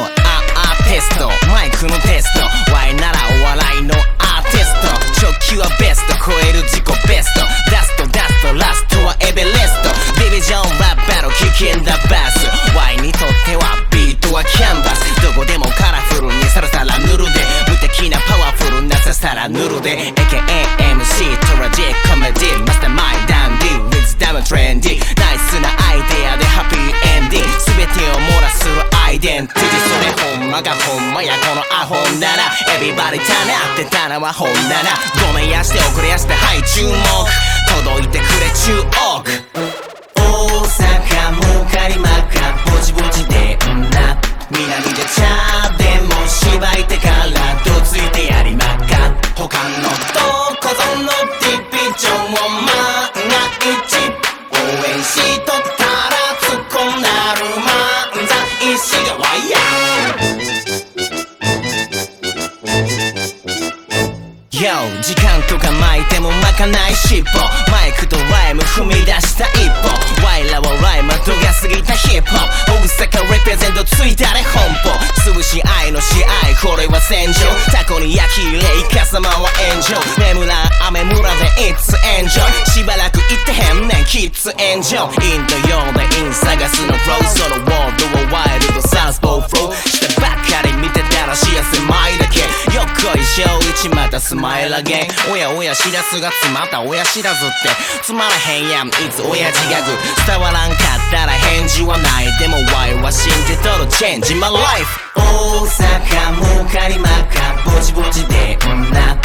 ああアーテスト。マイクのテスト。がほんまやこのアホんだな。エビバリタナってたなはほんだなごめんやして遅れやしてはい注目。届いてくれ中央大阪も狩間かぼちぼちでんな南で茶でもしばいてからどついてやりまっか。他のどこぞのディビジョンを万が一応援しとったら突っ込んなる漫才師がわや時間とか巻いても巻かない尻尾。マイクとライム踏み出した一歩。ワイらはライム度が過ぎたヒップホップ。大阪レペゼントついたれ本舗。潰し合いの試合これは戦場。タコに焼き入れイカ様は炎上。眠らん雨村で It's enjoy しばらく行ってへんねん。キッズ炎上インド用でイン探すのローそのワー前らげ。んおやおやしらすが詰まった。親知らずって。つまらへんやん。いつ親父ギャグ。伝わらんかったら返事はない。でもワイは信じとる。チェンジマライフ大阪も狩間かぼちぼちで女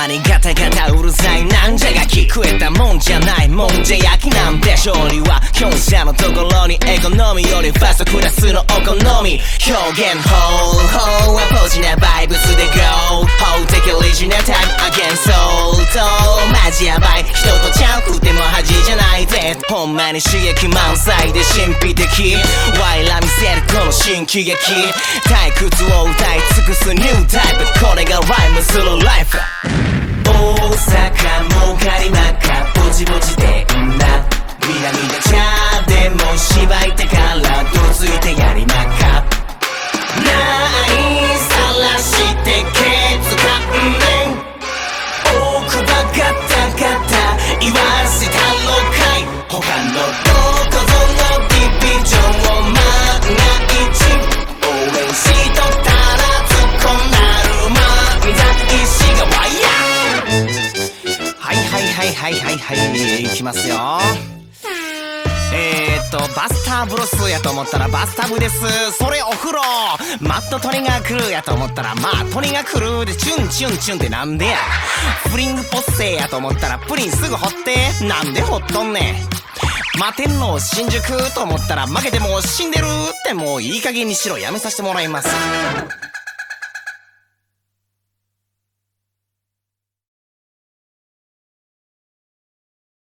まにガタガタうるさいなんじゃが聞こえたもんじゃないもんじゃ焼きなんて。勝利は強者のところにエコノミーよりファーストクラスのお好み表現法法はポジなバイブスで GO 法的リジなタイムアゲンソールとマジやばい人とちゃうくて。も恥じゃないぜほんまに刺激満載で神秘的ワイら見せるこの新喜劇退屈を歌い尽くすニュータイプこれがライムするライフさか儲かりまっかぼちぼちはいはいいきますよ。えー、っとバスターブロスやと思ったらバスタブです。それお風呂マット鳥が来るやと思ったらまあ鳥が来るでチュンチュンチュンってなんでや。プリングポッセやと思ったらプリンすぐ掘ってなんで掘っとんねん。摩天楼新宿と思ったら負けても死んでるってもういい加減にしろ。やめさせてもらいます。